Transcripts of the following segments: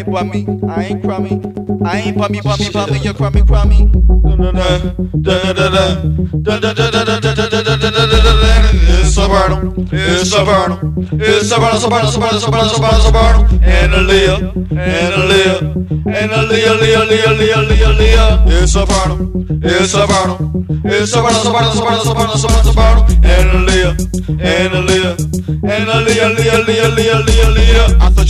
ain't bummy, I ain't crummy. I ain't bummy, bummy, bummy, you're crummy, crummy. It's Supernal, it's Supernal, it's Supernal, Supernal, Supernal, Supernal, Supernal, Supernal, and a Leah, and a Leah, and a Leah, Leah, Leah, Leah, Leah. It's Supernal, it's Supernal, it's Supernal, Supernal, Supernal, Supernal, Supernal, Supernal, and a Leah, and a Leah, and a Leah, Leah, Leah, Leah. I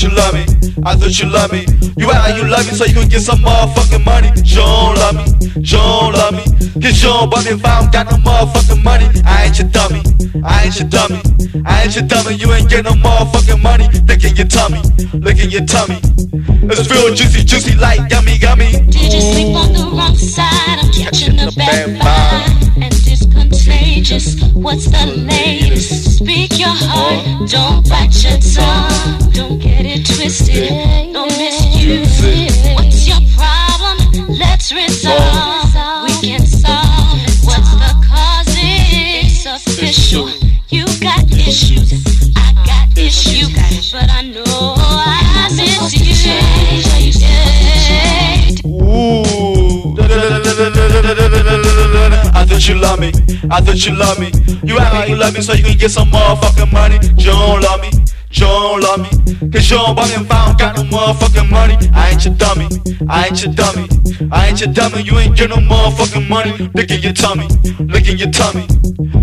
thought you love me, I thought you loved me. You act like you love me so you can get some motherfucking money. You don't love me, you don't love me. Cause you don't love me if I don't got no motherfucking money. I ain't your dummy, I ain't your dummy. I ain't your dummy, you ain't get no motherfucking money. Licking your tummy, licking your tummy. It's real juicy, juicy like yummy, gummy. Did you sleep on the wrong side? I'm catching a bad vibe, contagious. What's the latest? Speak your heart, don't bite your tongue. Don't get it twisted, don't misuse it. What's your problem? Let's resolve. I thought you love me. You act like you love me so you can get some motherfucking money. You don't love me. You don't love me. Cause you don't me if I don't got no motherfucking money. I ain't your dummy. I ain't your dummy. I ain't your dummy. You ain't get no motherfucking money. Look your tummy. Look your tummy.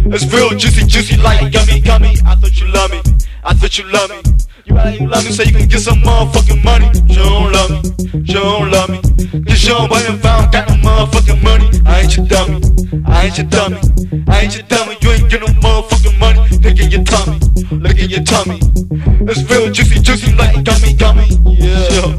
It's real juicy, juicy like gummy, gummy. I thought you love me. I thought you love me. You act like you love me so you can get some motherfucking money. You don't love me. You don't love me. Cause you don't me if I don't got no motherfucking money. I ain't your dummy. Ain't your dummy. I ain't your dummy. You ain't get no motherfucking money. Look at your tummy. Look at your tummy. It's real juicy, juicy like gummy, gummy. Yeah.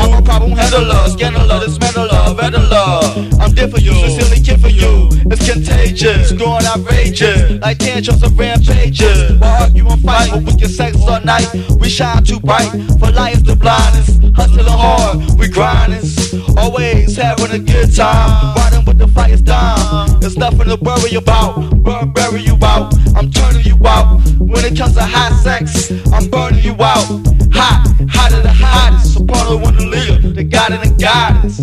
I'm a problem handler, scanner, dismantler, veddler. I'm there for you, sincerely care for you. It's contagious, growing outrageous, like tantrums and rampages. We'll argue and fight, we can sex all night. We shine too bright for lions the blindest. Hustling hard, we grinding. Always having a good time, riding with the fires down. There's nothing to worry about, burn, bury you out. I'm turning you out. When it comes to hot sex, I'm burning you out. Hot, hotter the hottest. Soprano one the leader, the god and the goddess.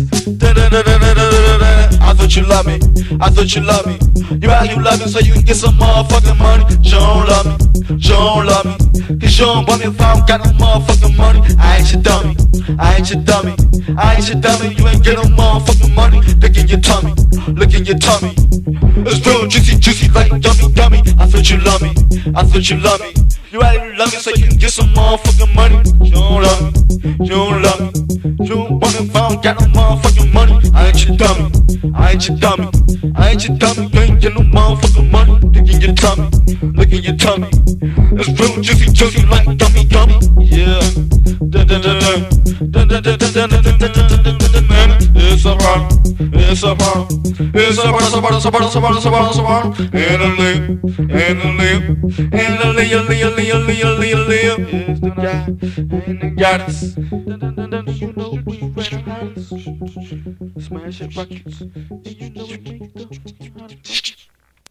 I thought you love me, I thought you love me. You act you love me so you can get some motherfucking money. You don't love me, you don't love me. Cause you don't want me if I don't got no motherfucking money. I ain't your dummy, I ain't your dummy. I ain't your dummy, you ain't get no motherfucking money. Look in your tummy, look in your tummy. It's real juicy, juicy like yummy, yummy. I thought you love me, I thought you love me. You you love me so you can get some motherfucking money. You don't love me, you don't love me. You don't want if I don't got no motherfucking money. I ain't your dummy, I ain't your dummy. I ain't your dummy, you ain't get no motherfucking money. Look in your tummy, look in your tummy. It's real juicy, juicy like yummy, yummy. Yeah. Dun, dun, dun, dun. Dun, dun, dun, dun, dun, dun, dun, dun, dun, dun, dun, dun. It's a bar. It's a bar, it's a bar, it's a bar, it's a bar, it's a bar, it's a bar. In the bar, in the bar, in the bar, in the bar, in the bar, in the bar, It's the bar, and the bar, You know bar, ran Smash bar, rockets.